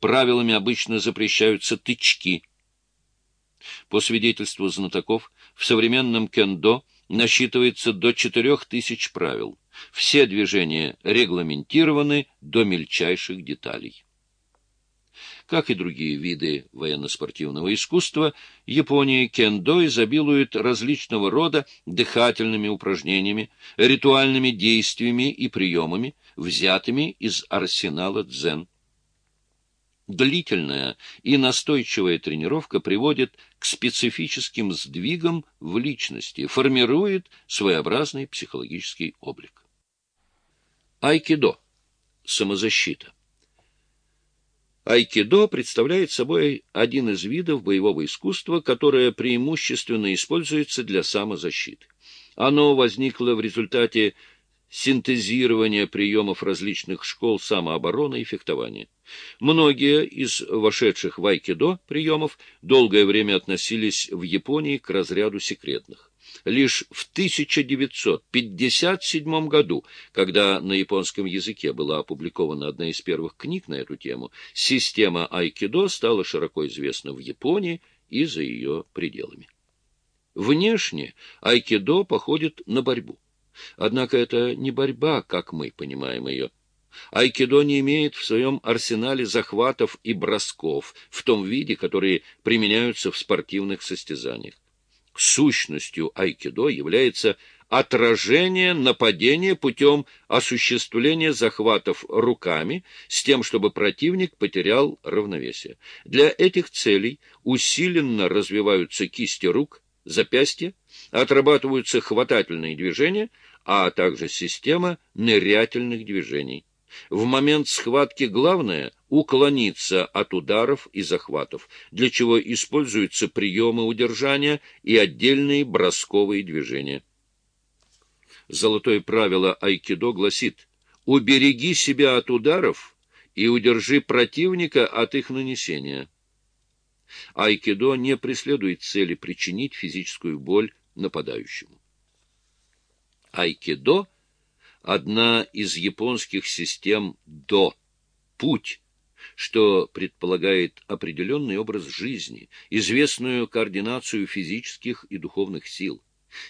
правилами обычно запрещаются тычки. По свидетельству знатоков, в современном кендо насчитывается до 4000 правил. Все движения регламентированы до мельчайших деталей. Как и другие виды военно-спортивного искусства, Япония кендо изобилует различного рода дыхательными упражнениями, ритуальными действиями и приемами, взятыми из арсенала дзен. Длительная и настойчивая тренировка приводит к специфическим сдвигам в личности, формирует своеобразный психологический облик. Айкидо. Самозащита. Айкидо представляет собой один из видов боевого искусства, которое преимущественно используется для самозащиты. Оно возникло в результате синтезирования приемов различных школ самообороны и фехтования. Многие из вошедших в айкидо приемов долгое время относились в Японии к разряду секретных. Лишь в 1957 году, когда на японском языке была опубликована одна из первых книг на эту тему, система айкидо стала широко известна в Японии и за ее пределами. Внешне айкидо походит на борьбу. Однако это не борьба, как мы понимаем ее. Айкидо не имеет в своем арсенале захватов и бросков в том виде, которые применяются в спортивных состязаниях сущностью айкидо является отражение нападения путем осуществления захватов руками с тем, чтобы противник потерял равновесие. Для этих целей усиленно развиваются кисти рук, запястья, отрабатываются хватательные движения, а также система нырятельных движений. В момент схватки главное — уклониться от ударов и захватов, для чего используются приемы удержания и отдельные бросковые движения. Золотое правило айкидо гласит «Убереги себя от ударов и удержи противника от их нанесения». Айкидо не преследует цели причинить физическую боль нападающему. Айкидо — одна из японских систем «до» — путь, что предполагает определенный образ жизни, известную координацию физических и духовных сил.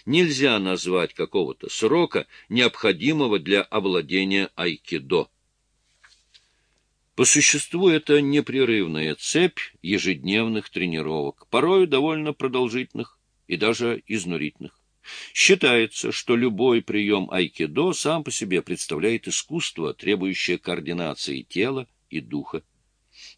Нельзя назвать какого-то срока, необходимого для овладения айкидо. По существу это непрерывная цепь ежедневных тренировок, порою довольно продолжительных и даже изнурительных. Считается, что любой прием айкидо сам по себе представляет искусство, требующее координации тела и духа.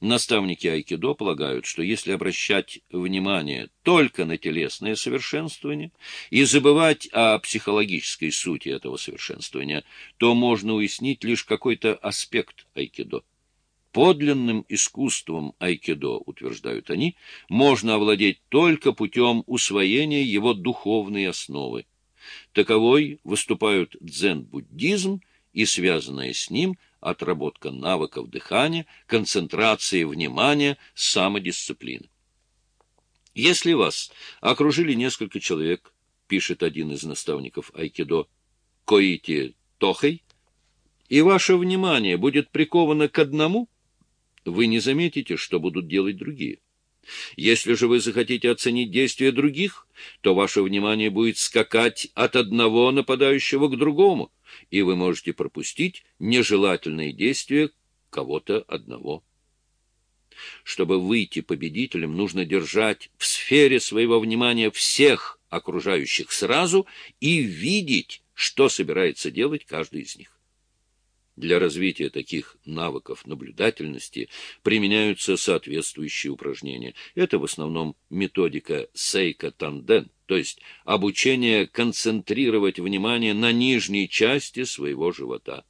Наставники айкидо полагают, что если обращать внимание только на телесное совершенствование и забывать о психологической сути этого совершенствования, то можно уяснить лишь какой-то аспект айкидо. Подлинным искусством айкидо, утверждают они, можно овладеть только путем усвоения его духовной основы. Таковой выступают дзен-буддизм и связанная с ним отработка навыков дыхания, концентрации внимания, самодисциплины. Если вас окружили несколько человек, пишет один из наставников айкидо, коите тохой, и ваше внимание будет приковано к одному – вы не заметите, что будут делать другие. Если же вы захотите оценить действия других, то ваше внимание будет скакать от одного нападающего к другому, и вы можете пропустить нежелательные действия кого-то одного. Чтобы выйти победителем, нужно держать в сфере своего внимания всех окружающих сразу и видеть, что собирается делать каждый из них. Для развития таких навыков наблюдательности применяются соответствующие упражнения. Это в основном методика сейка-танден, то есть обучение концентрировать внимание на нижней части своего живота.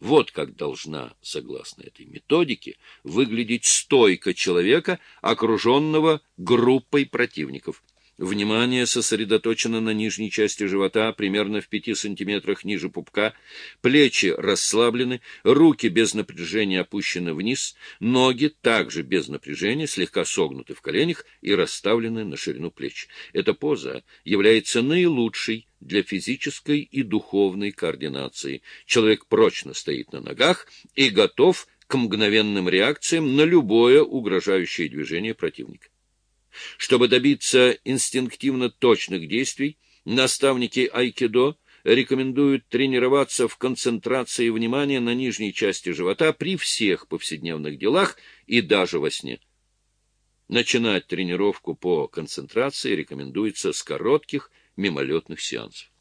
Вот как должна, согласно этой методике, выглядеть стойка человека, окруженного группой противников. Внимание сосредоточено на нижней части живота, примерно в пяти сантиметрах ниже пупка, плечи расслаблены, руки без напряжения опущены вниз, ноги также без напряжения, слегка согнуты в коленях и расставлены на ширину плеч. Эта поза является наилучшей для физической и духовной координации. Человек прочно стоит на ногах и готов к мгновенным реакциям на любое угрожающее движение противника. Чтобы добиться инстинктивно точных действий, наставники айкидо рекомендуют тренироваться в концентрации внимания на нижней части живота при всех повседневных делах и даже во сне. Начинать тренировку по концентрации рекомендуется с коротких мимолетных сеансов.